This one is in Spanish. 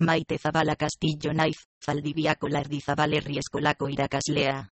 Maite Zabala Castillo Naif, Zaldibiako Lardizabal Herri Eskolako irakaslea.